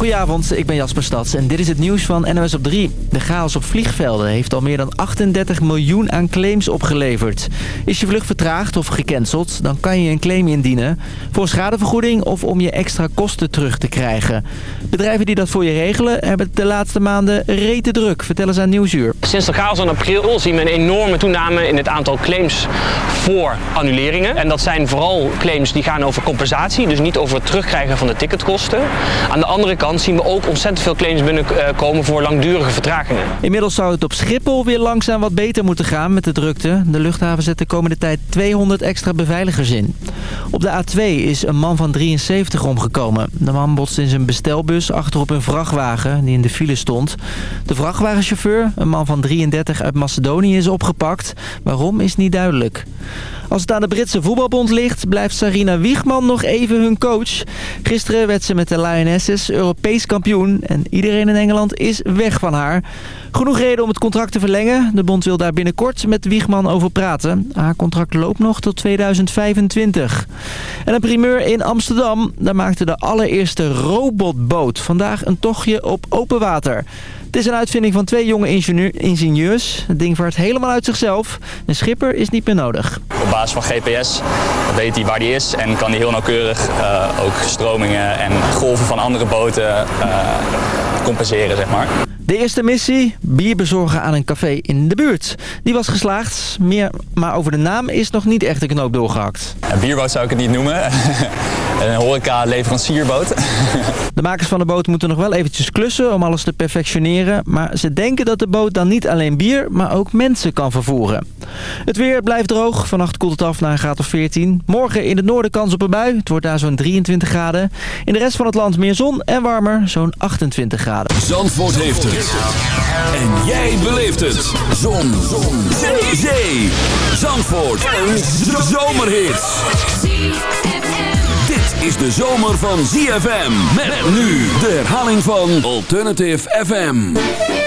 Goedenavond, ik ben Jasper Stads en dit is het nieuws van NOS op 3. De chaos op vliegvelden heeft al meer dan 38 miljoen aan claims opgeleverd. Is je vlucht vertraagd of gecanceld, dan kan je een claim indienen... voor schadevergoeding of om je extra kosten terug te krijgen. Bedrijven die dat voor je regelen hebben de laatste maanden rete druk, vertellen ze aan Nieuwsuur. Sinds de chaos in april zien we een enorme toename in het aantal claims voor annuleringen. En dat zijn vooral claims die gaan over compensatie, dus niet over het terugkrijgen van de ticketkosten. Aan de andere kant zien we ook ontzettend veel claims binnenkomen voor langdurige vertragingen. Inmiddels zou het op Schiphol weer langzaam wat beter moeten gaan met de drukte. De luchthaven zet de komende tijd 200 extra beveiligers in. Op de A2 is een man van 73 omgekomen. De man botste in zijn bestelbus achterop een vrachtwagen die in de file stond. De vrachtwagenchauffeur, een man van 33 uit Macedonië, is opgepakt. Waarom is niet duidelijk. Als het aan de Britse voetbalbond ligt, blijft Sarina Wiegman nog even hun coach. Gisteren werd ze met de Lionesses Europees kampioen en iedereen in Engeland is weg van haar. Genoeg reden om het contract te verlengen. De bond wil daar binnenkort met Wiegman over praten. Haar contract loopt nog tot 2025. En een primeur in Amsterdam. Daar maakte de allereerste robotboot vandaag een tochtje op open water. Het is een uitvinding van twee jonge ingenieurs. Het ding vaart helemaal uit zichzelf. Een schipper is niet meer nodig. Op basis van GPS weet hij waar hij is en kan hij heel nauwkeurig uh, ook stromingen en golven van andere boten uh, compenseren, zeg maar. De eerste missie, bier bezorgen aan een café in de buurt. Die was geslaagd, meer, maar over de naam is nog niet echt een knoop doorgehakt. Een bierboot zou ik het niet noemen. een horeca-leverancierboot. De makers van de boot moeten nog wel eventjes klussen om alles te perfectioneren. Maar ze denken dat de boot dan niet alleen bier, maar ook mensen kan vervoeren. Het weer blijft droog. Vannacht koelt het af naar een graad of 14. Morgen in het noorden kans op een bui. Het wordt daar zo'n 23 graden. In de rest van het land meer zon en warmer, zo'n 28 graden. Zandvoort heeft het. En jij beleeft het. Zon. zon. Zee. Zee. Zandvoort. Een zomerhit. Dit is de zomer van ZFM. Met nu de herhaling van Alternative FM.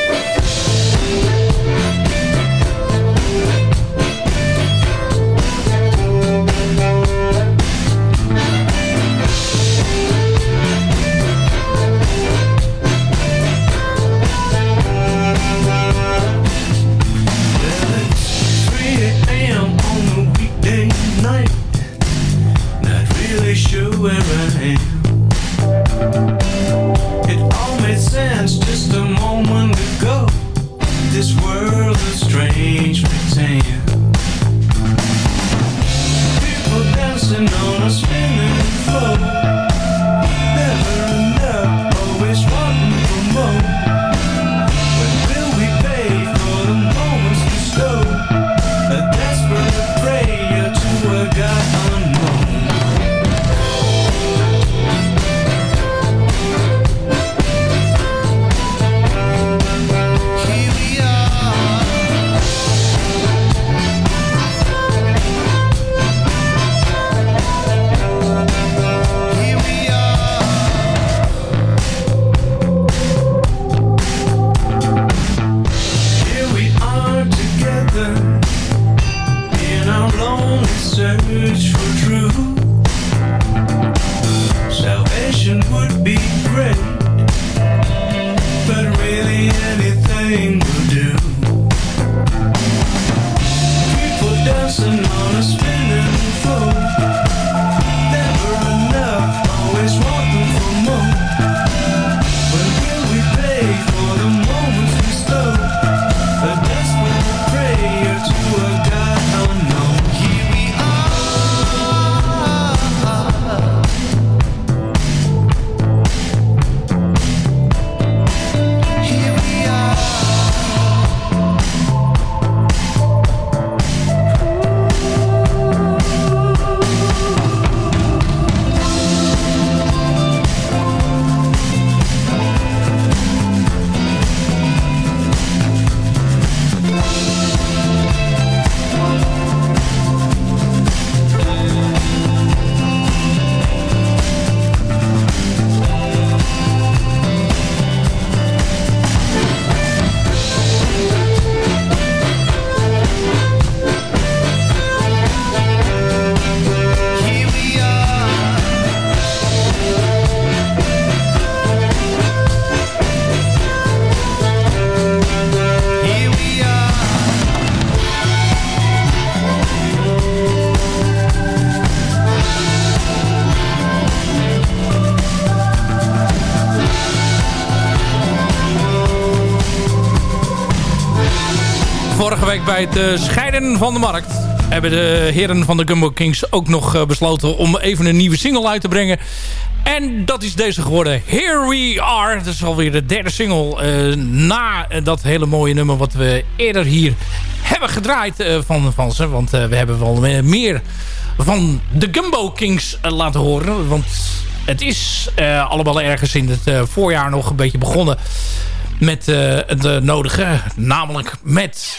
Bij het uh, scheiden van de markt... hebben de heren van de Gumbo Kings ook nog uh, besloten om even een nieuwe single uit te brengen. En dat is deze geworden. Here We Are. Dat is alweer de derde single uh, na dat hele mooie nummer wat we eerder hier hebben gedraaid van, van ze. Want we hebben wel meer van de Gumbo Kings laten horen. Want het is allemaal ergens in het voorjaar nog een beetje begonnen met het nodige. Namelijk met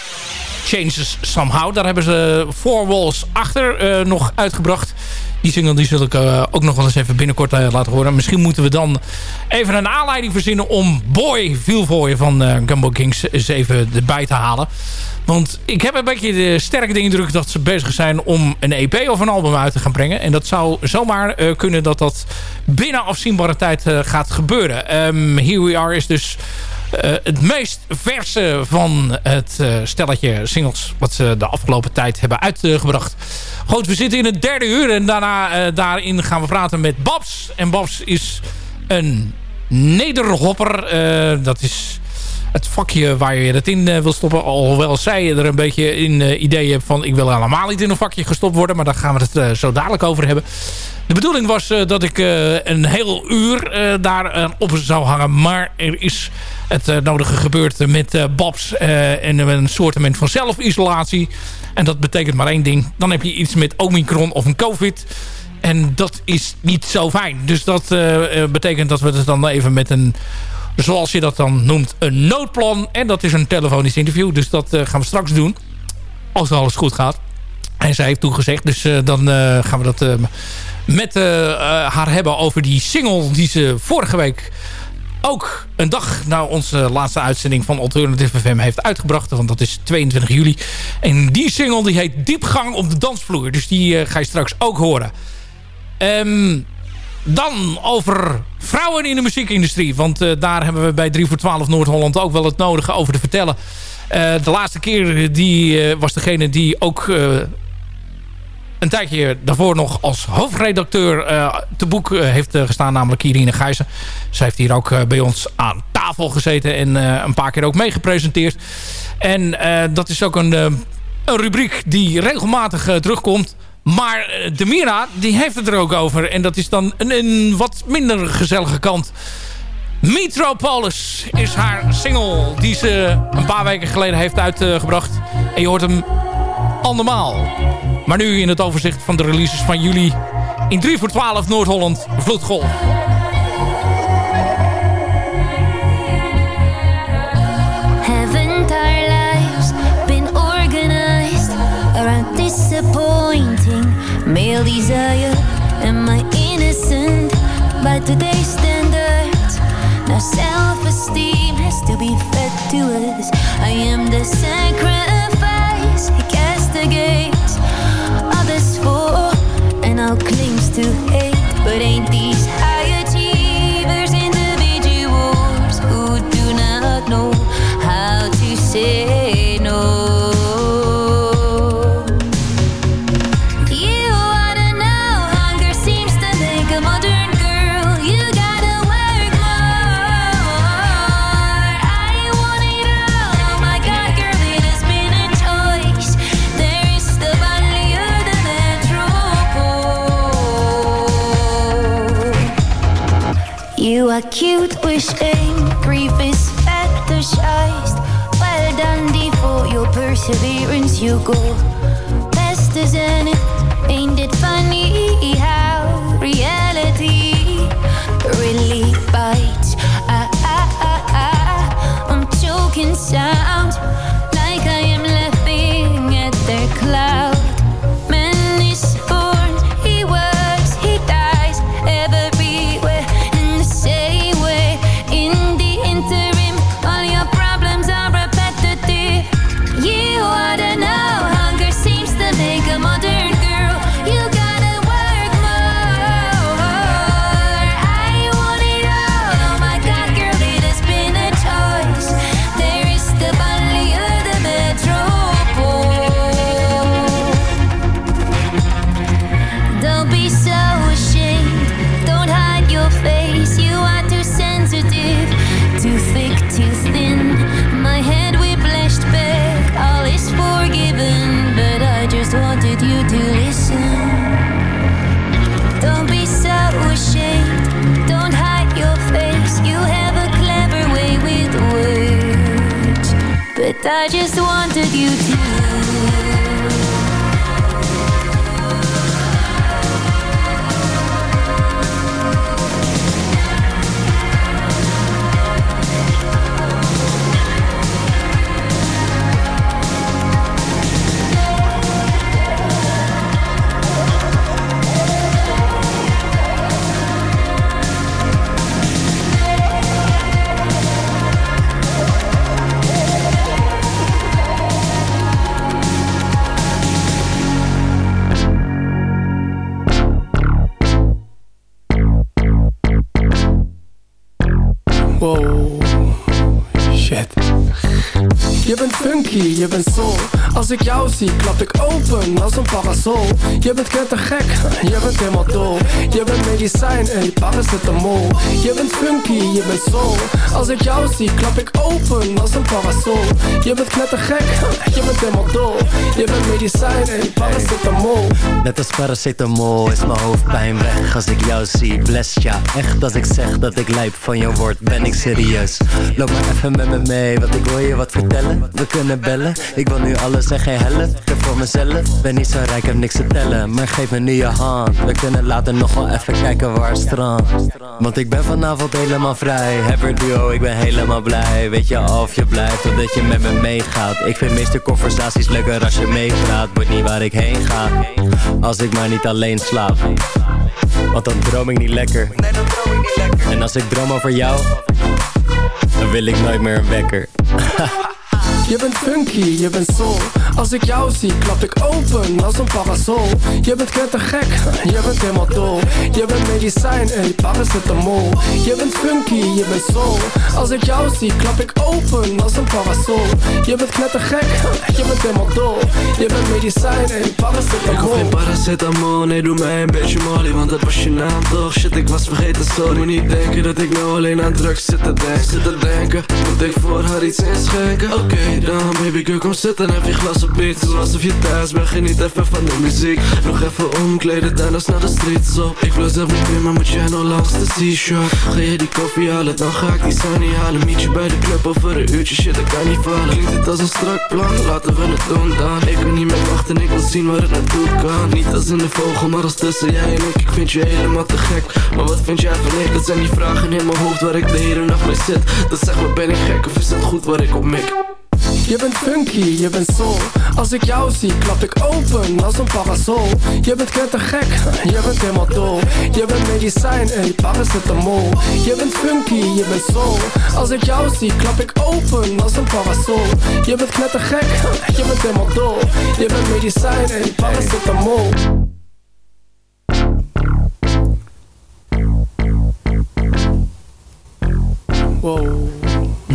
Changes Somehow. Daar hebben ze Four Walls achter uh, nog uitgebracht. Die single die zul ik uh, ook nog wel eens even binnenkort laten horen. Misschien moeten we dan even een aanleiding verzinnen om Boy Feel van Gumbo Kings eens even erbij te halen. Want ik heb een beetje de sterke indruk dat ze bezig zijn om een EP of een album uit te gaan brengen. En dat zou zomaar kunnen dat dat binnen afzienbare tijd gaat gebeuren. Um, Here We Are is dus het meest verse van het uh, stelletje singles... wat ze de afgelopen tijd hebben uitgebracht. Goed, we zitten in het derde uur en daarna uh, daarin gaan we praten met Babs. En Babs is een nederhopper. dat is het vakje waar je het in wil stoppen. Alhoewel zij er een beetje in idee hebt van... ik wil helemaal niet in een vakje gestopt worden. Maar daar gaan we het zo dadelijk over hebben. De bedoeling was dat ik een heel uur daar op zou hangen. Maar er is het nodige gebeurt met Babs en een soort van zelfisolatie. En dat betekent maar één ding. Dan heb je iets met Omicron of een COVID. En dat is niet zo fijn. Dus dat betekent dat we het dan even met een, zoals je dat dan noemt, een noodplan. En dat is een telefonisch interview. Dus dat gaan we straks doen. Als alles goed gaat. En zij heeft toegezegd. Dus dan gaan we dat met haar hebben over die single die ze vorige week ook een dag na onze laatste uitzending van Alternative FM heeft uitgebracht. Want dat is 22 juli. En die single die heet Diepgang op de dansvloer. Dus die ga je straks ook horen. Um, dan over vrouwen in de muziekindustrie. Want uh, daar hebben we bij 3 voor 12 Noord-Holland ook wel het nodige over te vertellen. Uh, de laatste keer die, was degene die ook een tijdje daarvoor nog als hoofdredacteur te boek heeft gestaan. Namelijk Irine Gijzen. Zij heeft hier ook bij ons aan tafel gezeten. En een paar keer ook meegepresenteerd. En dat is ook een, een rubriek die regelmatig terugkomt. Maar de Mira die heeft het er ook over. En dat is dan een, een wat minder gezellige kant. Metropolis is haar single die ze een paar weken geleden heeft uitgebracht. En je hoort hem andermaal. Maar nu in het overzicht van de releases van juli in 3 voor 12 Noord-Holland Vloedgolf. Desire? Am I innocent by today's standards? Now self-esteem has to be fed to us. I am the sacrifice he castigates others for and now claims to hate but ain't these acute, wish in grief is fetishized. Well done, D, your perseverance. You go. Wow, shit. Je bent funky, je bent soul. Als ik jou zie, klap ik open als een parasol. Je bent gek, je bent helemaal dol. Je bent medicijn en paracetamol. Je bent funky, je bent soul. Als ik jou zie, klap ik open als een parasol. Je bent gek, je bent helemaal dol. Je bent medicijn en paracetamol. Net als paracetamol is mijn hoofdpijn weg Als ik jou zie, bless ja Echt als ik zeg dat ik lijp van je woord, ben ik serieus Loop maar even met me mee, want ik wil je wat vertellen We kunnen bellen, ik wil nu alles en geen helft En voor mezelf, ben niet zo rijk, heb niks te tellen. Maar geef me nu je hand, we kunnen later nog wel even kijken waar strand Want ik ben vanavond helemaal vrij. Hebben duo, ik ben helemaal blij. Weet je of je blijft, of dat je met me meegaat? Ik vind meeste conversaties leuker als je meepraat Wordt niet waar ik heen ga. Als ik maar niet alleen slaap. Want dan droom ik niet lekker. En als ik droom over jou Dan wil ik nooit meer een wekker Je bent funky, je bent soul. Als ik jou zie, klap ik open als een parasol. Je bent gek, je bent helemaal dol. Je bent medicijn en paracetamol. Je bent funky, je bent soul. Als ik jou zie, klap ik open als een parasol. Je bent gek, je bent helemaal dol. Je bent medicijn en Ik hoef paracetamol. geen paracetamol, nee doe mij een beetje molly Want dat was je naam toch, shit ik was vergeten sorry Moet niet denken dat ik nou alleen aan drugs zit te denken Zit te denken, moet ik voor haar iets inschenken Oké dan baby girl kom zitten heb je glas op beat Doe alsof je thuis bent, geniet even van de muziek. Nog even omkleden, daarna snel de streets op Ik wil zelf niet meer, maar moet jij nog langs de seashore? Ga je die koffie halen, dan ga ik die sunny halen. Meet je bij de club over een uurtje, shit ik kan niet vallen. Klinkt het als een strak plan, laten we het doen dan. Ik kan niet meer wachten, ik wil zien waar het naartoe kan. Niet als in de vogel, maar als tussen jij en ik. Ik vind je helemaal te gek, maar wat vind jij van ik? Dat zijn die vragen in mijn hoofd waar ik de hele nacht mee zit. Dat zeg maar ben ik gek of is het goed waar ik op mik? Je bent funky, je bent soul. Als ik jou zie, klap ik open als een parasol. Je bent gek, je bent helemaal dol. Je bent medicijn en paracetamol. Je bent funky, je bent soul. Als ik jou zie, klap ik open als een parasol. Je bent gek, je bent helemaal dol. Je bent medicijn en paracetamol. Wow.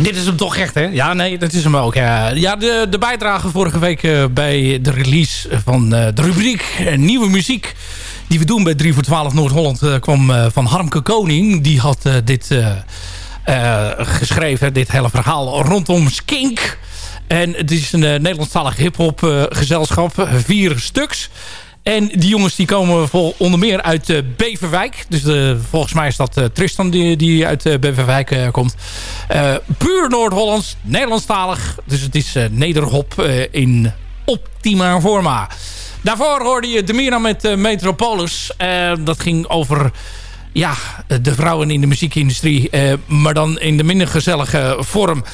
Dit is hem toch echt, hè? Ja, nee, dat is hem ook. Ja, de, de bijdrage vorige week eh, bij de release van eh, de rubriek eh, Nieuwe Muziek... die we doen bij 3 voor 12 Noord-Holland... kwam van Harmke Koning. Die had dit geschreven, dit hele verhaal rondom Skink. En het is een Nederlandstalig hiphop gezelschap. vier stuks. En die jongens die komen vol, onder meer uit eh, Beverwijk. Dus eh, volgens mij is dat eh, Tristan die, uit Beverwijk komt. Puur Noord-Hollands, Nederlandstalig. Dus het is nederhop in optima forma. Daarvoor hoorde je Demira met Metropolis. Dat ging over ja, de vrouwen in de muziekindustrie. maar dan in de minder gezellige vorm.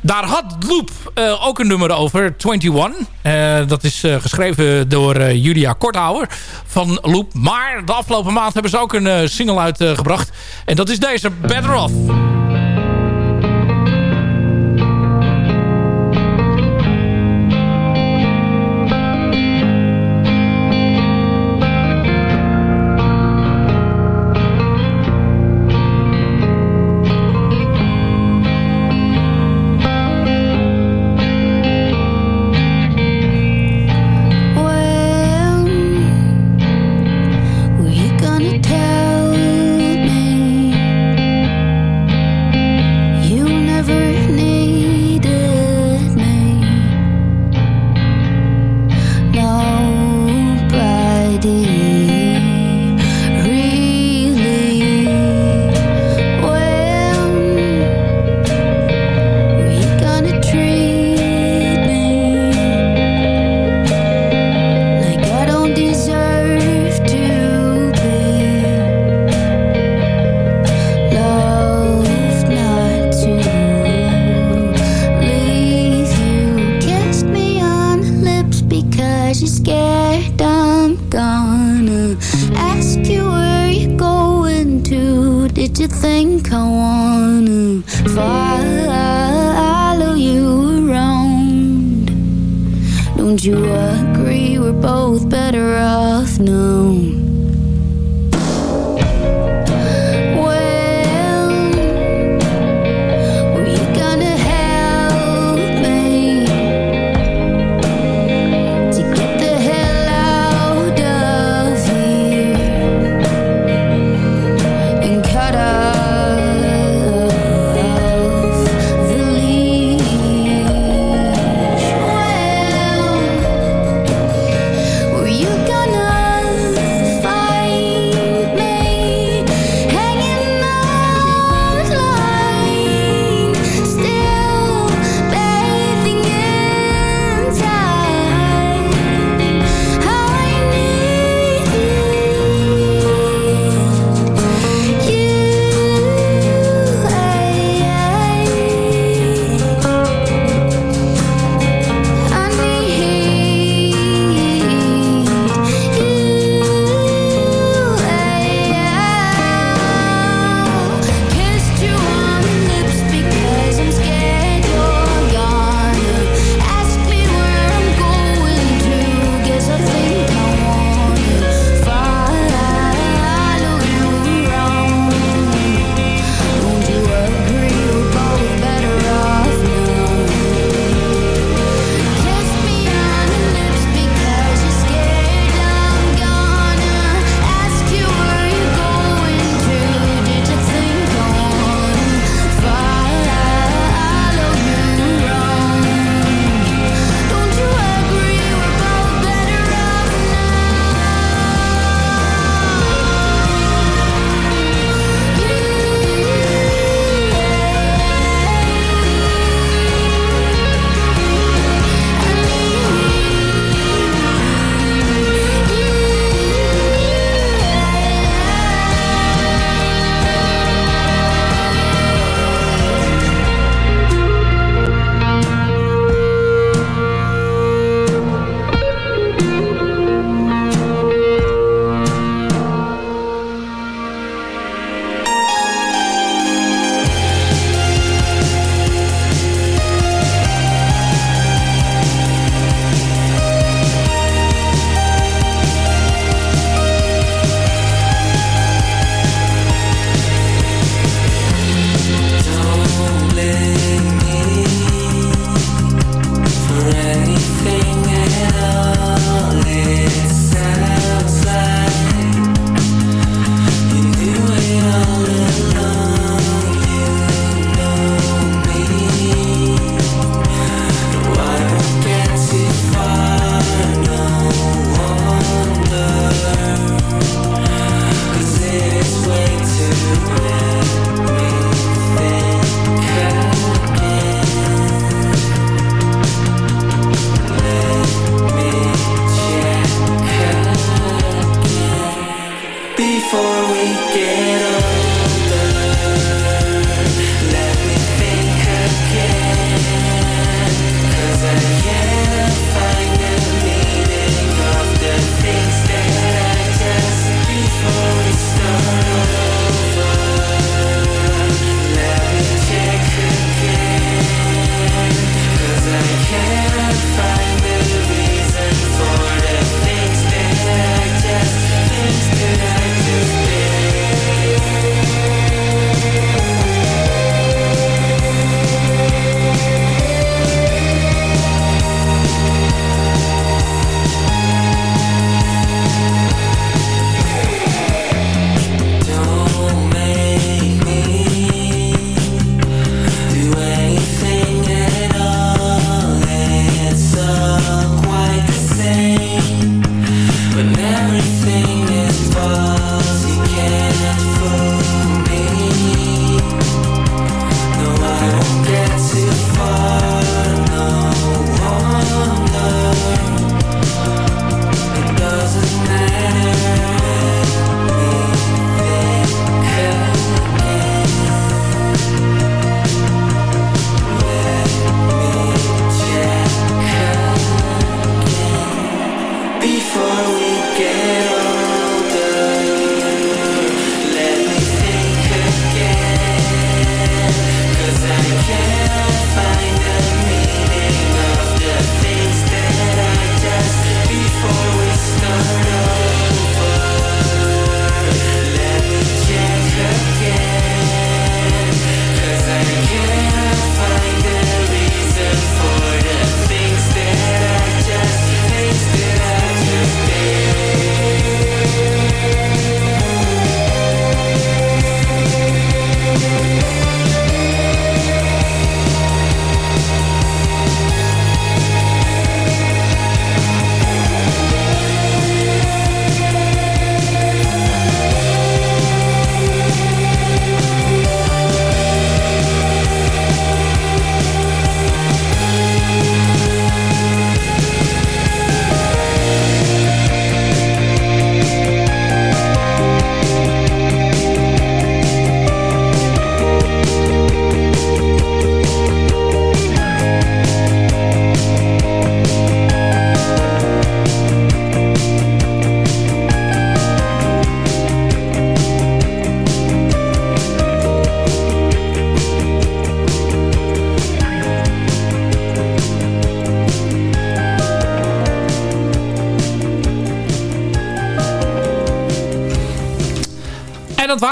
Daar had Loop eh, ook een nummer over, 21. Eh, dat is eh, geschreven door Julia Korthouwer van Loop. Maar de afgelopen maand hebben ze ook een single uitgebracht. en dat is deze, Better Off.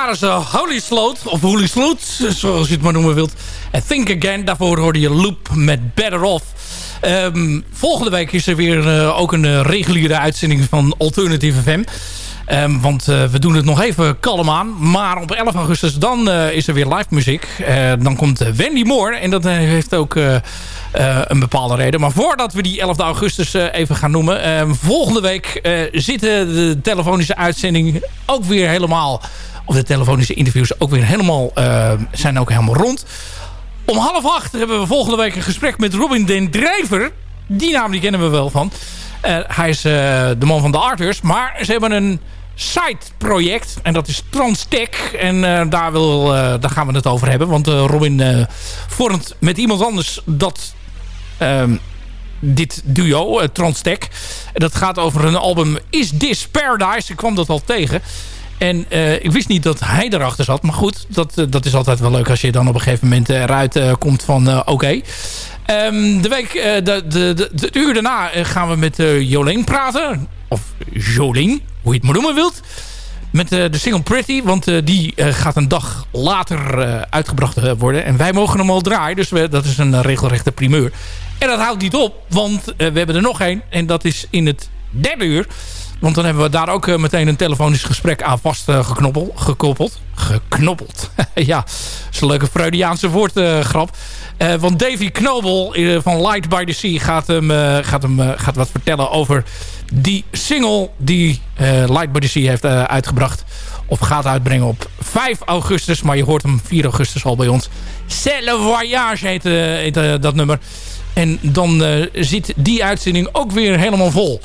Waren ze. Holy Sloot, of Holy Sloot, zoals je het maar noemen wilt. En Think Again, daarvoor hoorde je Loop met Better Off. Um, volgende week is er weer uh, ook een uh, reguliere uitzending van Alternative FM. Um, want uh, we doen het nog even kalm aan. Maar op 11 augustus dan is er weer live muziek. dan komt Wendy Moore. En dat heeft ook een bepaalde reden. Maar voordat we die 11 augustus even gaan noemen. Ehm, volgende week zitten de telefonische uitzending ook weer helemaal... Of de telefonische interviews ook weer helemaal, zijn ook helemaal rond. Om half acht hebben we volgende week een gesprek met Robin den Drijver. Die naam kennen we wel van. Uh, hij is uh, de man van de Arthurs. Maar ze hebben een side-project. En dat is Transtech. En daar, wil, daar gaan we het over hebben. Want Robin vormt met iemand anders dat... Ehm, dit duo, Transtech. Dat gaat over een album Is This Paradise? Ik kwam dat al tegen. En uh, ik wist niet dat hij erachter zat. Maar goed, dat, uh, dat is altijd wel leuk als je dan op een gegeven moment eruit uh, komt van oké. Um, de week, de, de, de, de, uur daarna gaan we met Jolene praten. Of Jolene, hoe je het maar noemen wilt. Met de single Pretty, want die gaat een dag later uitgebracht worden. En wij mogen hem al draaien, dus we, dat is een regelrechte primeur. En dat houdt niet op, want we hebben er nog één. En dat is in het derde uur. Want dan hebben we daar ook eh, meteen een telefonisch gesprek aan vast uh, gekoppeld. Geknoppeld. ja, dat is een leuke Freudiaanse woordgrap. Uh, want Davy Knobel van Light by the Sea gaat, hem, gaat, hem, gaat wat vertellen over die single die Light by the Sea heeft uitgebracht. Of gaat uitbrengen op 5 augustus. Maar je hoort hem 4 augustus al bij ons. C'est le voyage heet, heet dat nummer. En dan zit die uitzending ook weer helemaal vol.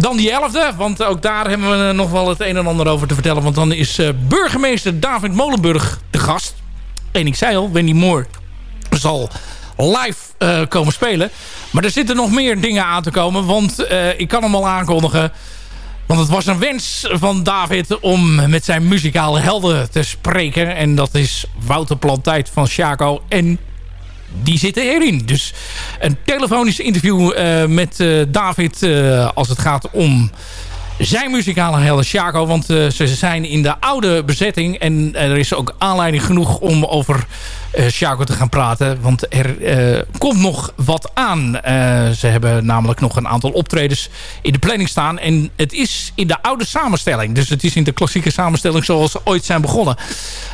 Dan die 11e, want ook daar hebben we nog wel het een en ander over te vertellen. Want dan is uh, burgemeester David Molenburg de gast. En ik zei al, Wendy Moore zal live uh, komen spelen. Maar er zitten nog meer dingen aan te komen. Want uh, ik kan hem al aankondigen. Want het was een wens van David om met zijn muzikale helden te spreken. En dat is Wouter Plantijd van Chaco en die zitten erin. Dus een telefonisch interview uh, met uh, David uh, als het gaat om zijn muzikale helden Chaco. Want ze zijn in de oude bezetting. En er is ook aanleiding genoeg om over uh, te gaan praten. Want er komt nog wat aan. Ze hebben namelijk nog een aantal optredens in de planning staan. En het is in de oude samenstelling. Dus het is in de klassieke samenstelling zoals ze ooit zijn begonnen.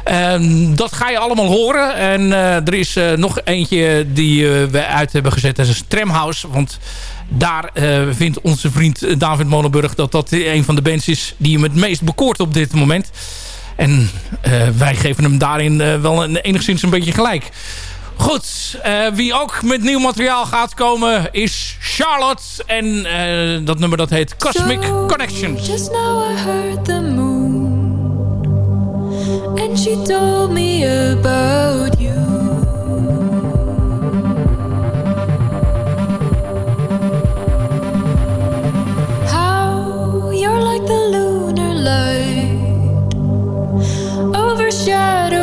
Ehm, dat ga je allemaal horen. En er is nog eentje die we uit hebben gezet. Dat is een Tramhouse. Want daar vindt onze vriend David Molenburg dat dat een van de bands is die hem het meest bekoort op dit moment. En uh, wij geven hem daarin uh, wel een, enigszins een beetje gelijk. Goed, uh, wie ook met nieuw materiaal gaat komen is Charlotte. En dat nummer dat heet Cosmic so, Connections. Just now I heard the moon. And she told me about you. Lunar light.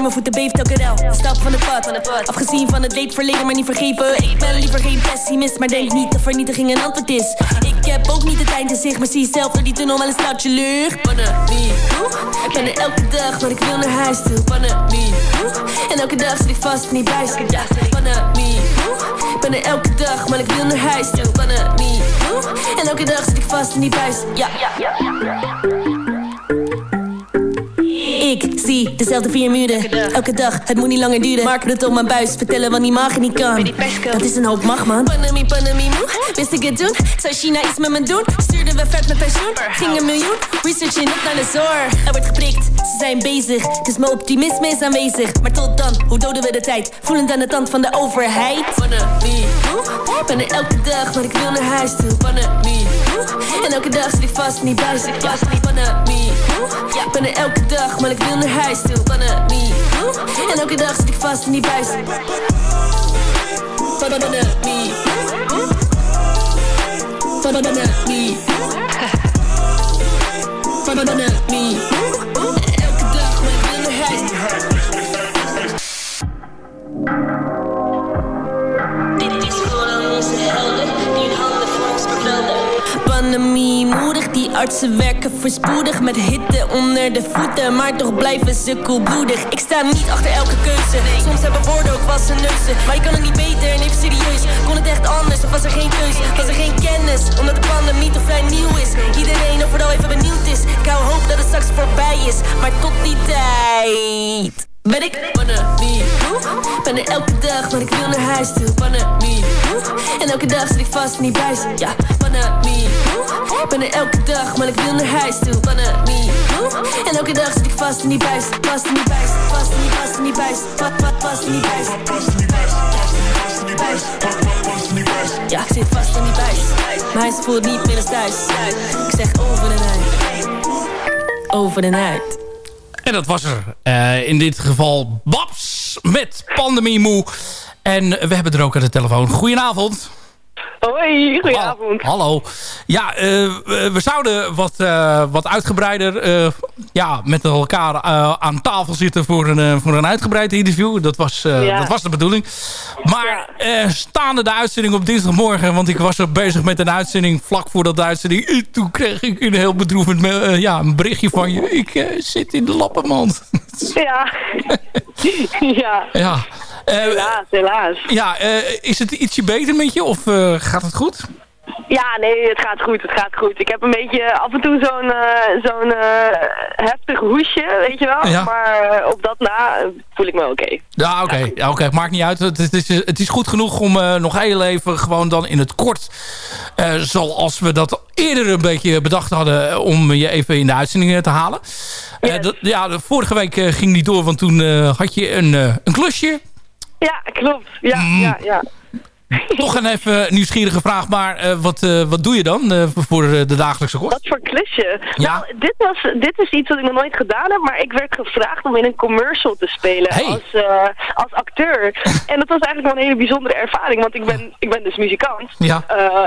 Mijn voeten beeft elke. De stap van het pad. Afgezien van het leed verleden, maar niet vergeven. Ik ben liever geen pessimist, maar denk niet dat vernietiging een antwoord is. Ik heb ook niet het eind in zich, maar zie zelf door die tunnel wel een straatje lucht. Ik ben er elke dag, maar ik wil naar huis toe. En elke dag zit ik vast in die buis. Ik ben er elke dag, maar ik wil naar huis toe. En elke dag zit ik vast in die buis. Ja, ja, ja. Ik zie dezelfde vier muren. Elke dag, het moet niet langer duren. Mark het op mijn buis, vertellen wat niet mag en niet kan. Dat is een hoop macht, man. Pandemie, pandemie, moe. Wist ik het doen? Zou China iets met me doen? Stuurden we vet met pensioen? Ging een miljoen? Research in op naar de zorg. Er wordt geprikt, ze zijn bezig. Dus mijn optimisme is aanwezig. Maar tot dan, hoe doden we de tijd? Voelend aan de tand van de overheid. Pandemie, moe. Ben er elke dag, maar ik wil naar huis toe. Pandemie, moe. En elke dag zit ik vast die buis. Ik pandemie, ben er elke dag, maar ik wil naar huis toe. Pandemie, moe. En elke dag zit ik vast in die buis. Pandemie, moe. Pandemie, Pandemie, artsen werken voorspoedig Met hitte onder de voeten, maar toch blijven ze koelbloedig. Ik sta niet achter elke keuze, soms hebben woorden ook wassen neuzen Maar je kan het niet beter. En even serieus Kon het echt anders of was er geen keuze, was er geen kennis Omdat de pandemie toch vrij nieuw is? Iedereen overal even benieuwd is. Ik hou hoop dat het straks voorbij is Maar tot die tijd ben ik? Ben er elke dag, maar ik wil naar huis toe? En elke dag zit ik vast in die buis. Ja, moe? Ben er elke dag, maar ik wil naar huis toe? En elke dag zit ik vast in die buis. Vast in die buis, vast in die, vast in die buis. Vast, in die buis. Vast in die buis, vast in die, buis. Vast in die buis. Ja, ik zit vast in die buis. Mijn huis voelt niet meer als thuis. Ik zeg over en uit. Over en uit En dat was er. Eh, in dit geval Babs met Pandemie Moe. En we hebben er ook aan de telefoon. Goedenavond. Hoi, goedenavond. Hallo. Ja, eh, we we zouden wat, eh, wat uitgebreider eh, ja, met elkaar aan tafel zitten voor een, voor een uitgebreid interview. Dat was, Ja. dat was de bedoeling. Maar staande de uitzending op dinsdagmorgen, want ik was er bezig met een uitzending vlak voordat de uitzending. Toen kreeg ik een heel bedroevend ja, een berichtje van je. Ik zit in de lappenmand. Ja. ja. ja. Eh, helaas, helaas. Ja, eh, is het ietsje beter met je of eh, gaat het goed? Ja, nee, het gaat goed, het gaat goed. Ik heb een beetje af en toe zo'n zo'n heftig hoesje, weet je wel. Ja. Maar op dat na voel ik me oké. Ja, oké. Ja, oké. Maakt niet uit. Het, het is, het is goed genoeg om nog heel even gewoon dan in het kort... zoals we dat eerder een beetje bedacht hadden... eh, om je even in de uitzendingen te halen. Eh, dat- ja, de vorige week eh, ging niet door, want toen eh, had je een, eh, een klusje. Ja, klopt. Ja, Mm. ja, ja. Toch een even nieuwsgierige vraag, maar eh, wat, eh, wat doe je dan eh, voor de dagelijkse kost? Wat voor klusje? Ja. Nou, dit, was, dit is iets wat ik nog nooit gedaan heb, maar ik werd gevraagd om in een commercial te spelen Hey. als, als acteur. en dat was eigenlijk wel een hele bijzondere ervaring, want ik ben, ik ben dus muzikant. Ja.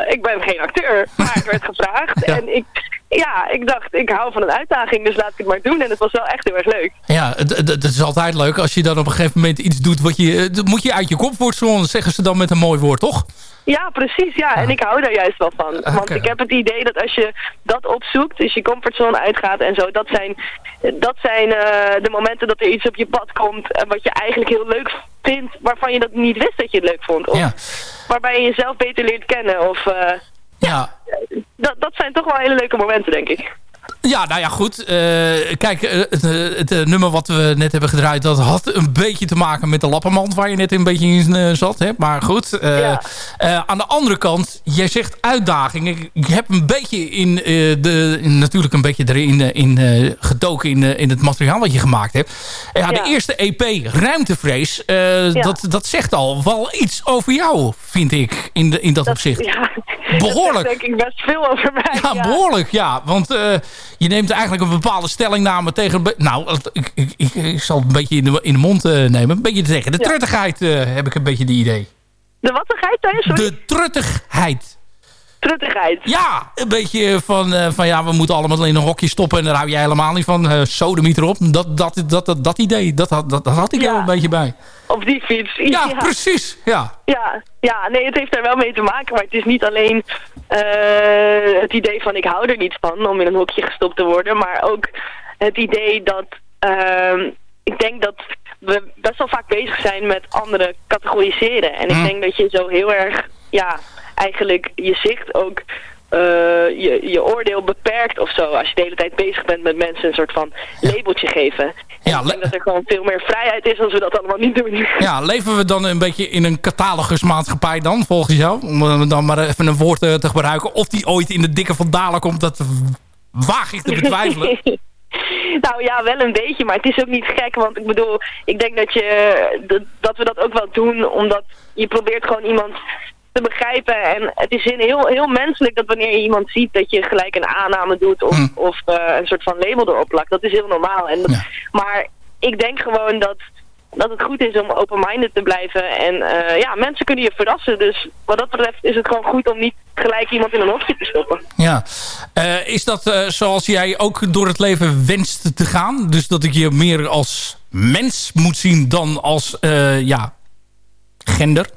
Ik ben geen acteur, maar ik werd gevraagd. Ja. En ik, ja, ik dacht, ik hou van een uitdaging, dus laat ik het maar doen. En het was wel echt heel erg leuk. Ja, het, is altijd leuk als je dan op een gegeven moment iets doet... wat je, moet je uit je comfortzone, zeggen ze dan met een mooi woord, toch? Ja, precies. Ja, en ik hou daar juist wel van. Want Oké. ik heb het idee dat als je dat opzoekt, dus je comfortzone uitgaat en zo, dat zijn, dat zijn eh, de momenten dat er iets op je pad komt en wat je eigenlijk heel leuk vindt, waarvan je dat niet wist dat je het leuk vond. Of Ja. waarbij je jezelf beter leert kennen. Of, eh, Ja, dat, dat zijn toch wel hele leuke momenten, denk ik. Ja, nou ja, goed. Eh, kijk, eh, het, eh, het nummer wat we net hebben gedraaid... dat had een beetje te maken met de lappenmand... waar je net een beetje in zat. Hè? Maar goed, Ja. aan de andere kant... jij zegt uitdaging. Ik, ik heb een beetje in de... in- natuurlijk een beetje erin in, gedoken in, in het materiaal wat je gemaakt hebt. Ja, Ja. De eerste EP, Ruimtevrees... Ja. dat, dat zegt al wel iets over jou, vind ik, in, de, in dat, opzicht. Ja, Behoorlijk. Dat denk ik best veel over mij. Ja, behoorlijk, ja. Want eh, je neemt eigenlijk een bepaalde stellingname tegen... Nou, ik, ik, ik, ik zal het een beetje in de, in de mond eh, nemen. Een beetje tegen de Ja. truttigheid eh, heb ik een beetje die idee. De wattigheid, je? Sorry? De truttigheid. Truttigheid. Ja, een beetje van, uh, van ja, we moeten allemaal in een hokje stoppen en daar hou jij helemaal niet van. Uh, sodemiet erop. Dat, dat, dat, dat, dat idee, dat, dat, dat had ik ja. er een beetje bij. Op die fiets. Ja, ja, precies. Ja. Ja, ja, nee, het heeft daar wel mee te maken. Maar het is niet alleen uh, het idee van ik hou er niet van om in een hokje gestopt te worden. Maar ook het idee dat uh, ik denk dat we best wel vaak bezig zijn met andere categoriseren. En ik Mm. denk dat je zo heel erg, ja, eigenlijk je zicht ook, uh, je, je oordeel beperkt of zo. Als je de hele tijd bezig bent met mensen een soort van labeltje geven. Ja, ik denk dat er gewoon veel meer vrijheid is als we dat allemaal niet doen. Ja, leven we dan een beetje in een catalogusmaatschappij dan, volgens jou? Om eh, dan maar even een woord eh, te gebruiken. Of die ooit in de dikke van Dalen komt, dat waag ik te betwijfelen. Nou ja, wel een beetje, maar het is ook niet gek, want ik bedoel, ik denk dat, je, dat, dat we dat ook wel doen, omdat je probeert gewoon iemand te begrijpen en het is heel, heel menselijk dat wanneer je iemand ziet dat je gelijk een aanname doet of, of uh, een soort van label erop plakt. Dat is heel normaal. En dat, Ja. Maar ik denk gewoon dat, dat het goed is om open-minded te blijven en uh, ja, mensen kunnen je verrassen. Dus wat dat betreft is het gewoon goed om niet gelijk iemand in een hokje te stoppen. Ja. Uh, is dat zoals jij ook door het leven wenst te gaan? Dus dat ik je meer als mens moet zien dan als ja, gender?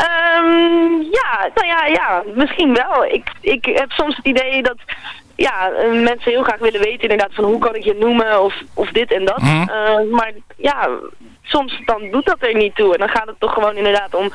Um, ja, nou ja, ja, misschien wel. Ik, ik heb soms het idee dat ja, mensen heel graag willen weten inderdaad van hoe kan ik je noemen of, of dit en dat. Uh, maar ja, soms dan doet dat er niet toe. En dan gaat het toch gewoon inderdaad om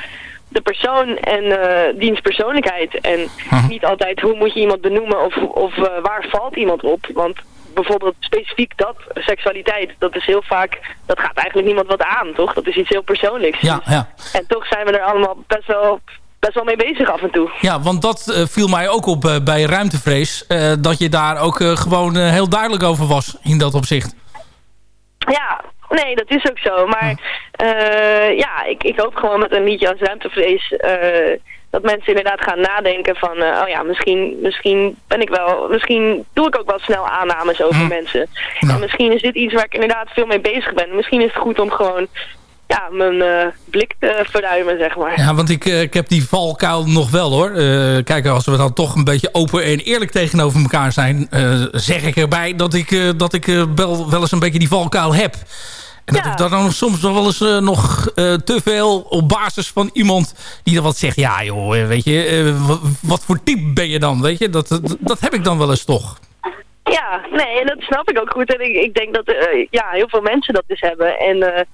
de persoon en uh, diens persoonlijkheid. En Mhm. niet altijd hoe moet je iemand benoemen of, of uh, waar valt iemand op. Want bijvoorbeeld specifiek dat, seksualiteit, dat is heel vaak, dat gaat eigenlijk niemand wat aan, toch? Dat is iets heel persoonlijks. Ja, ja. En toch zijn we er allemaal best wel, best wel mee bezig af en toe. Ja, want dat uh, viel mij ook op uh, bij Ruimtevrees. Uh, dat je daar ook gewoon heel duidelijk over was in dat opzicht. Ja, nee, dat is ook zo. Maar uh, ja, ik, ik hoop gewoon met een liedje als Ruimtevrees... Dat mensen inderdaad gaan nadenken van... Uh, oh ja, misschien, misschien ben ik wel... Misschien doe ik ook wel snel aannames over Hm. mensen. Ja. En misschien is dit iets waar ik inderdaad veel mee bezig ben. Misschien is het goed om gewoon... Ja, mijn uh, blik te verruimen, zeg maar. Ja, want ik, uh, ik heb die valkuil nog wel, hoor. Uh, kijk, als we dan toch een beetje open en eerlijk tegenover elkaar zijn... zeg ik erbij dat ik, dat ik wel, wel eens een beetje die valkuil heb. En dat Ja. ik dan soms nog wel eens uh, nog uh, te veel op basis van iemand die dan wat zegt. Ja joh, weet je, wat, wat, voor type ben je dan? Weet je, dat, dat, dat, heb ik dan wel eens toch. Ja, nee, en dat snap ik ook goed. En ik, ik denk dat ja, heel veel mensen dat dus hebben. En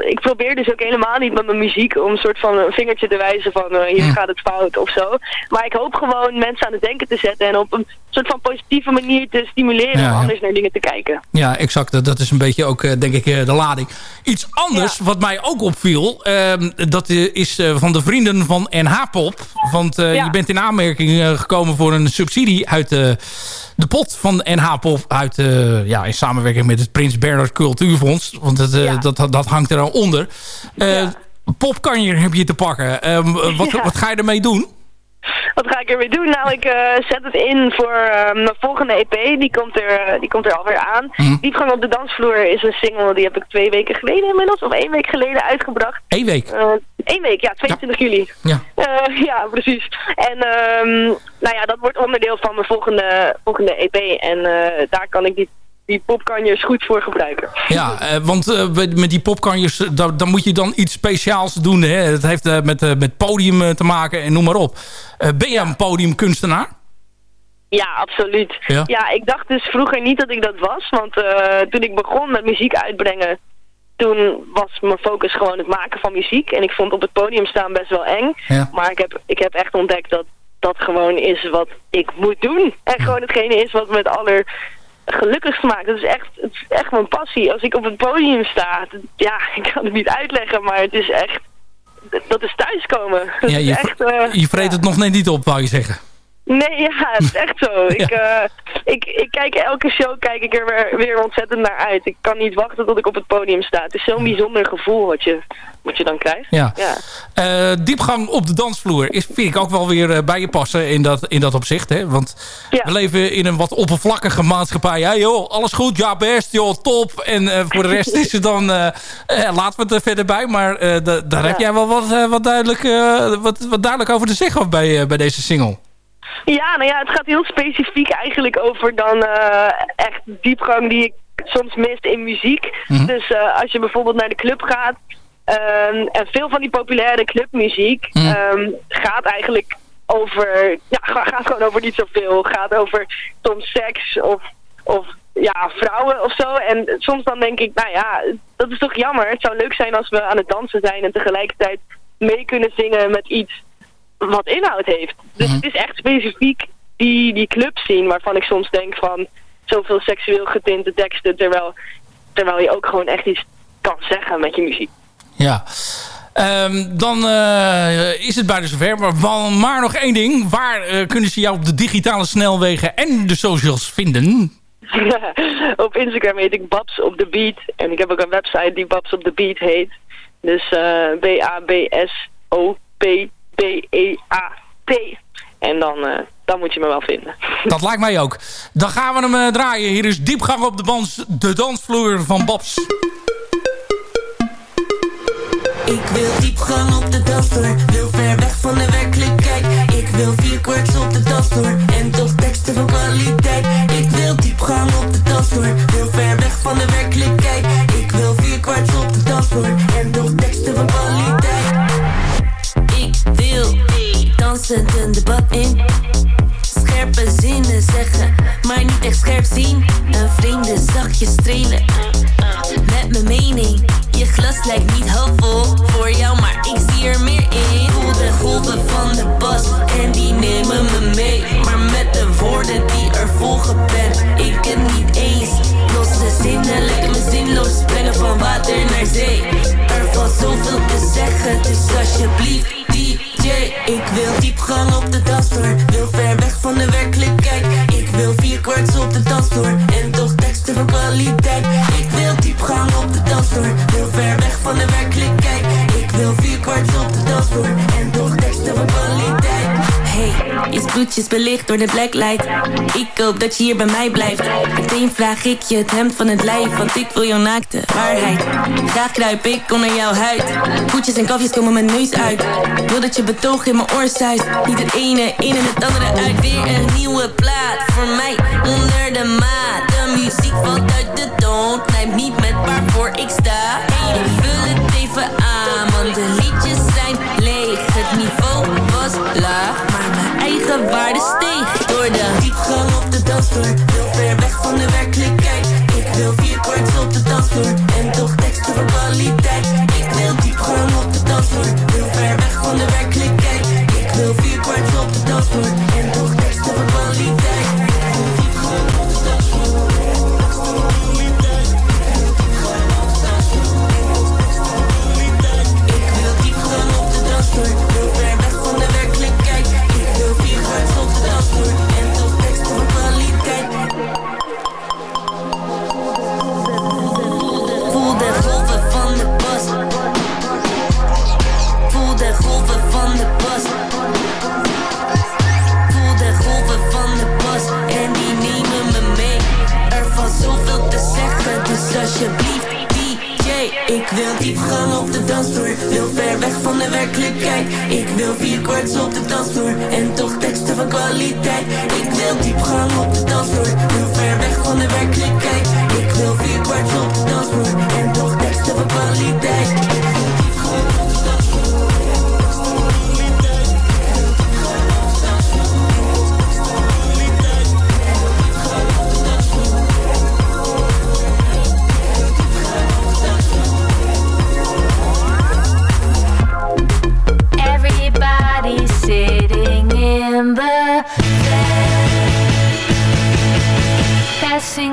ik probeer dus ook helemaal niet met mijn muziek om een soort van een vingertje te wijzen van uh, hier gaat het fout of zo. Maar ik hoop gewoon mensen aan het denken te zetten en op een soort van positieve manier te stimuleren Ja, om ja. anders naar dingen te kijken. Ja, exact. Dat- is een beetje ook, eh, denk ik, eh, de lading. Iets anders wat mij ook opviel... ehm, dat is van de vrienden van NH-pop. Want je bent in aanmerking gekomen voor een subsidie uit eh, de pot van NH-pop... Uit, ja, in samenwerking met het Prins Bernhard Cultuurfonds. Want het, dat, dat hangt er al onder. Eh Ja. Popkanjer heb je te pakken. Ehm, wat, Ja. wat ga je ermee doen? Wat ga ik ermee doen? Nou, ik eh, zet het in voor eh, mijn volgende EP. Die komt er, eh, die komt er alweer aan. Mhm. Diepgang op de dansvloer is een single die heb ik twee weken geleden inmiddels, of één week geleden uitgebracht. Eén week. Eén week, ja, 22 juli. Ja. Ja, precies. En ehm, nou ja, dat wordt onderdeel van mijn volgende, volgende EP. En daar kan ik die, die popkanjers goed voor gebruiken. Ja, eh, want eh, met met die popkanjers, dan, dan moet je dan iets speciaals doen. Hè? Het heeft eh, met, met podium te maken en noem maar op. Ben je een podiumkunstenaar? Ja, absoluut. Ja? ik dacht dus vroeger niet dat ik dat was. Want toen ik begon met muziek uitbrengen, toen was mijn focus gewoon het maken van muziek. En ik vond op het podium staan best wel eng. Ja. Maar ik heb, ik heb echt ontdekt dat dat gewoon is wat ik moet doen. En gewoon hetgene is wat me het aller gelukkigst maakt. Dat is echt, het is echt mijn passie. Als ik op het podium sta, dat- ja, ik kan het niet uitleggen, maar het is echt, dat is thuiskomen. Dat Ja, is je, echt, eh, je vreet het nog net niet op, wou je zeggen. Nee, ja, het is echt zo. Ik, eh, ik, ik kijk elke show kijk ik er weer, weer ontzettend naar uit. Ik kan niet wachten tot ik op het podium sta. Het is zo'n bijzonder gevoel wat je, wat je dan krijgt. Ja. Eh, diepgang op de dansvloer is, vind ik ook wel weer eh, bij je passen in dat, in dat opzicht. Hè? Want we leven in een wat oppervlakkige maatschappij. Ja joh, alles goed, ja best, joh, top. En voor de rest is het dan, laten we het er verder bij. Maar daar heb jij wel wat, wat, duidelijk, wat, wat duidelijk over te zeggen bij, bij deze single. Ja, nou ja, het gaat heel specifiek eigenlijk over dan uh, echt diepgang die ik soms mist in muziek. Mhm. Dus uh, als je bijvoorbeeld naar de club gaat, um, en veel van die populaire clubmuziek mhm. um, gaat eigenlijk over, ja, gaat gewoon over niet zoveel. Gaat over soms seks of, of ja, vrouwen of zo. En soms dan denk ik, nou ja, dat is toch jammer. Het zou leuk zijn als we aan het dansen zijn en tegelijkertijd mee kunnen zingen met iets wat inhoud heeft. Dus mhm. het is echt specifiek die, die club zien waarvan ik soms denk van zoveel seksueel getinte teksten, terwijl, terwijl je ook gewoon echt iets kan zeggen met je muziek. Ja. Um, dan uh, is het bijna zover. Maar, maar nog één ding. Waar uh, kunnen ze jou op de digitale snelwegen en de socials vinden? op Instagram heet ik Babs op de Beat. En ik heb ook een website die Babs op de Beat heet. Dus uh, B-A-B-S-O-P B-E-A-T. En dan, uh, dan moet je me wel vinden. Dat lijkt mij ook. Dan gaan we hem uh, draaien. Hier is diepgang op de, dans, de dansvloer van Babs. Ik wil diepgang op de dansvloer. Wil ver weg van de werkelijkheid. Ik wil vier kwarts op de dansvloer. En toch teksten van kwaliteit. Ik wil diepgang op de dansvloer. Wil ver weg van de werkelijkheid. Ik wil vier kwarts op de dansvloer. En toch teksten van kwaliteit wil dansen de debat in. Scherpe zinnen zeggen, maar niet echt scherp zien. Een vreemde zachtje strelen. Met mijn mening, je glas lijkt niet halfvol voor jou, maar ik zie er meer in. Voel de golven van de bas en die nemen me mee. Maar met de woorden die er volgen ben ik het niet eens. Losse zinnen lijken me zinloos, brengen van water naar zee. Er valt zoveel te zeggen, dus alsjeblieft ik wil diepgang op de dansvloer. Wil ver weg van de werkelijkheid. Ik wil vier kwarts op de dansvloer. En toch teksten van kwaliteit. Ik wil diepgang op de dansvloer. Wil ver weg van de werkelijkheid. Ik wil vier kwarts op de dansvloer. En toch teksten van kwaliteit Hey, je bloedjes belicht door de blacklight. Ik hoop dat je hier bij mij blijft. Meteen vraag ik je het hemd van het lijf Want ik wil jouw naakte waarheid. Graag kruip ik onder jouw huid. Koetjes en kafjes komen mijn neus uit. Wil dat je betoog in mijn oor zuist. Niet het ene in en het andere uit. Weer een nieuwe plaat voor mij onder de maat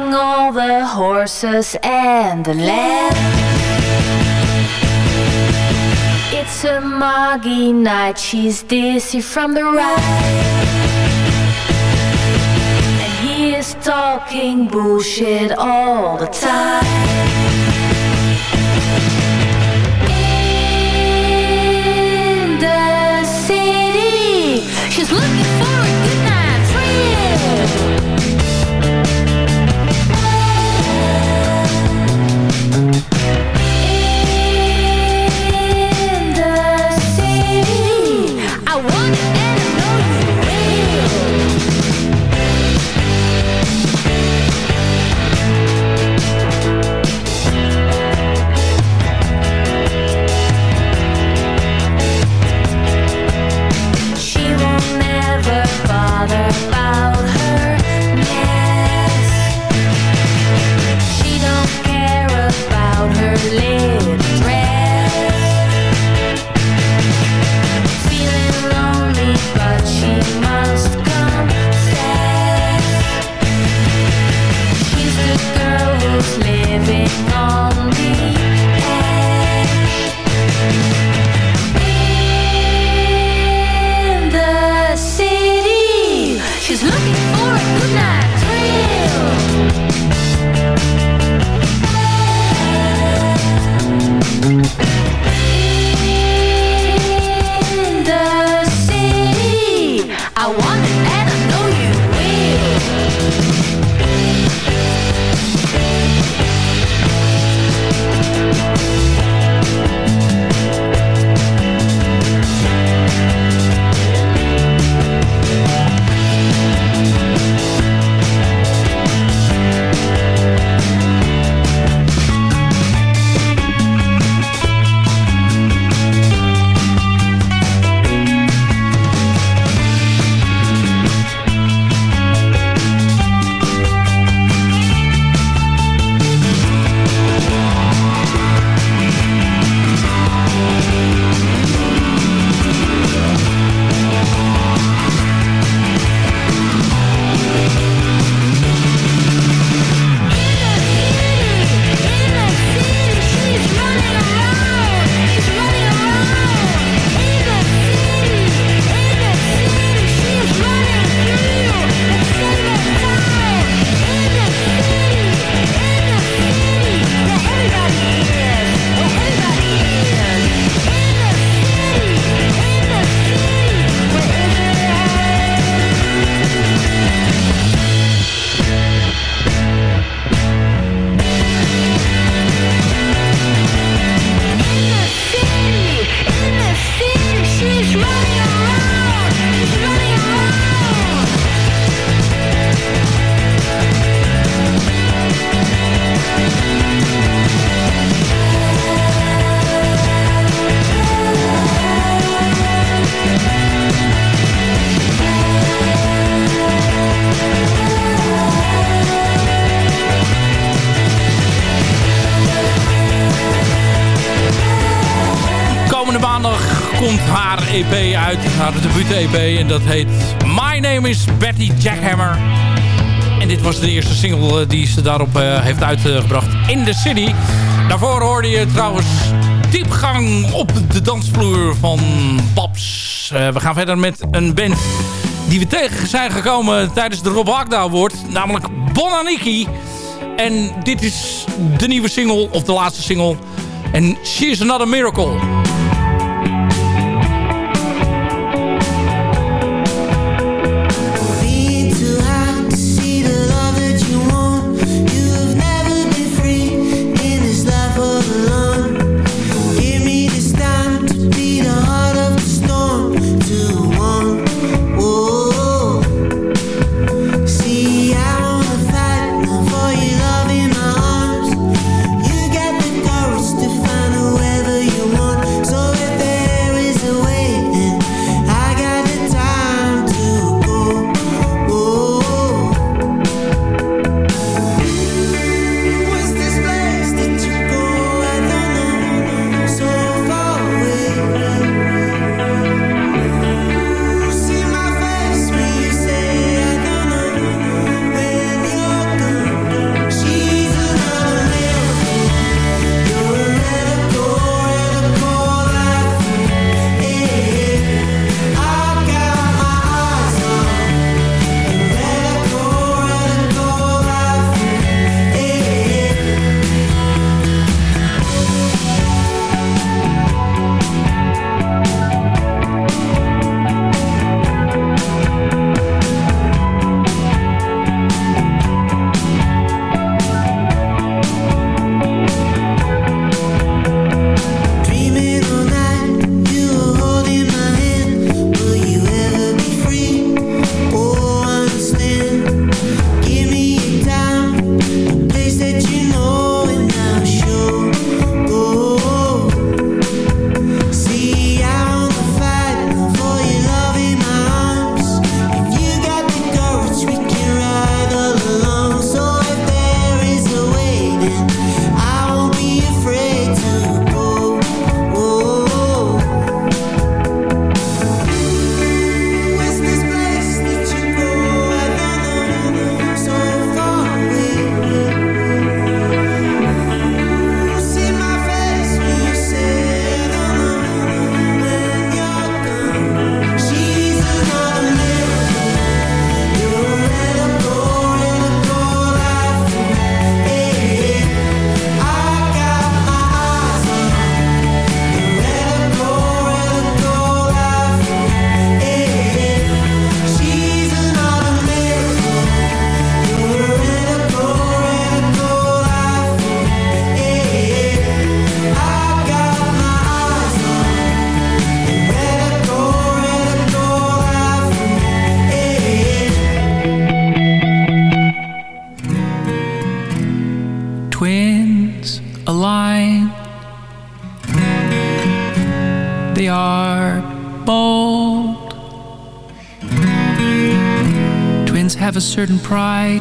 passing all the horses and the land. It's a muggy night, she's dizzy from the ride. And he is talking bullshit all the time. EP en dat heet My Name is Betty Jackhammer. En dit was de eerste single eh, die ze daarop uh, heeft uitgebracht in the city. Daarvoor hoorde je trouwens diepgang op de dansvloer van Babs. Uh, we gaan verder met een band die we tegen zijn gekomen tijdens de Rob Agda Award. Namelijk Bonaniki. En dit is de nieuwe single, of de laatste single. En She's Another Miracle.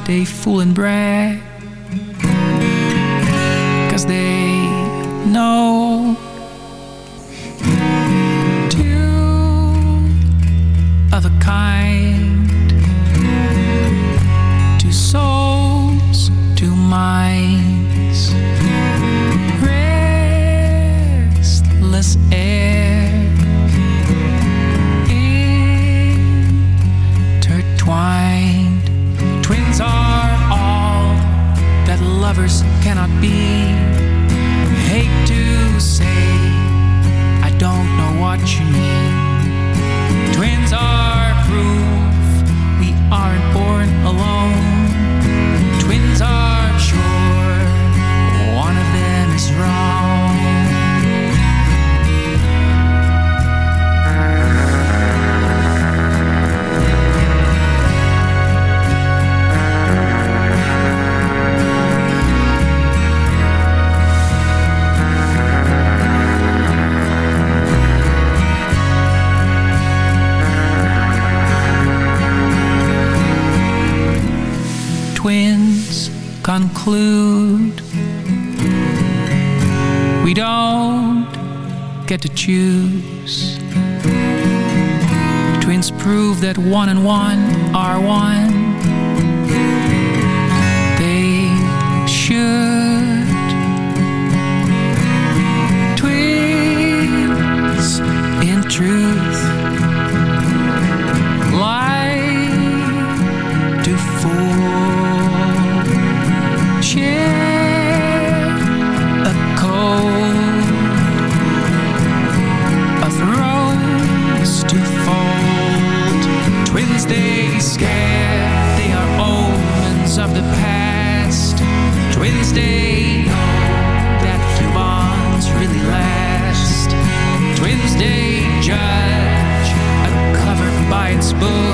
They fool and brag. Twins prove that one and one are one. They know that few bonds really last. Twins they judge a cover by its book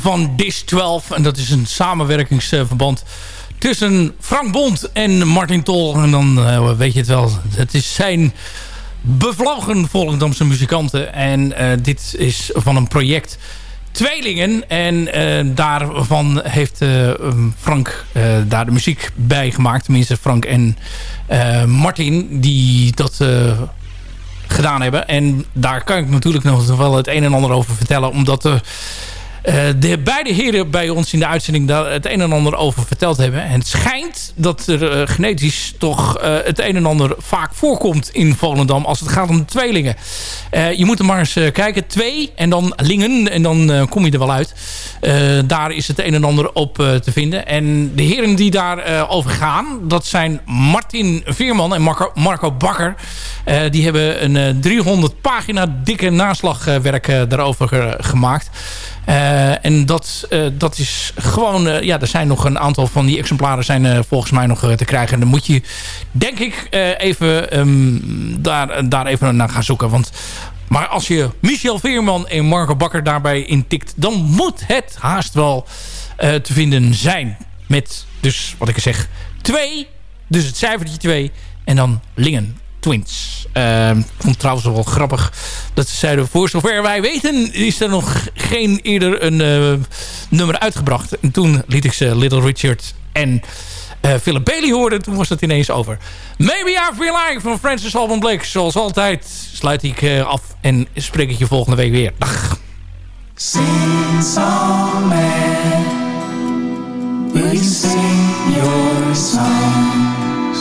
van Dish 12. En dat is een samenwerkingsverband tussen Frank Bond en Martin Tol. En dan eh, weet je het wel. Het is zijn bevlogen Volendamse muzikanten. En eh, dit is van een project Tweelingen. En eh, daarvan heeft Frank daar de muziek bij gemaakt. Tenminste Frank en Martin die dat gedaan hebben. En daar kan ik natuurlijk nog wel het een en ander over vertellen. Omdat eh, de beide heren bij ons in de uitzending daar het een en ander over verteld hebben. En het schijnt dat er eh, genetisch toch eh, het een en ander vaak voorkomt in Volendam als het gaat om tweelingen. Eh, je moet er maar eens eh, kijken. Twee en dan lingen en dan eh, kom je er wel uit. Eh, daar is het een en ander op eh, te vinden. En de heren die daar eh, over gaan, dat zijn Martin Veerman en Marco, Marco Bakker. Eh, die hebben een eh, 300 pagina dikke naslagwerk eh, daarover ge- gemaakt. Eh, en dat, eh, dat is gewoon... eh, ja, er zijn nog een aantal van die exemplaren zijn volgens mij nog te krijgen. En dan moet je, denk ik, even ehm, daar, daar even naar gaan zoeken. Want, maar als je Michel Veerman en Marco Bakker daarbij intikt... dan moet het haast wel te vinden zijn. Met dus, wat ik zeg, twee. Dus het cijfertje 2. En dan Lingen Twins. Uh, vond trouwens wel grappig dat ze zeiden... voor zover wij weten is er nog geen eerder een uh, nummer uitgebracht. En toen liet ik ze Little Richard en uh, Philip Bailey horen. Toen was het ineens over. Maybe I Feel Like van Francis Alban Blake. Zoals altijd sluit ik uh, af en spreek ik je volgende week weer. Dag. Sing song sing your songs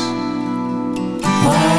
Light